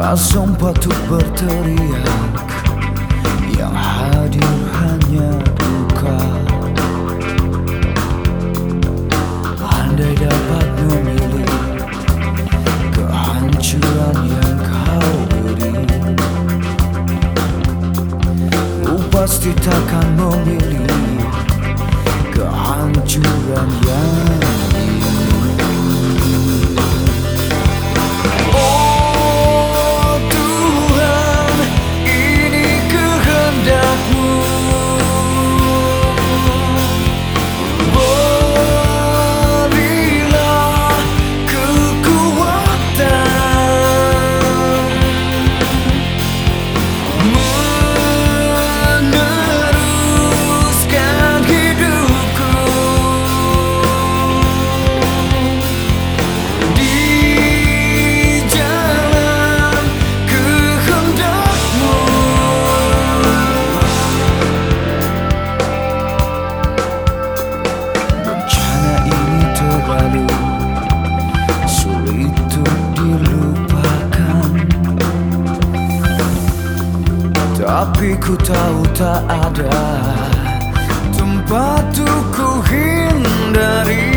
Tak sempat untuk berteriak. Yang hadir hanya duka. Andai dapat memilih Kehancuran yang kau beri. Ku pasti takkan memilih Kehancuran yang Tapi ku tahu tak ada tempat tuh ku hindari.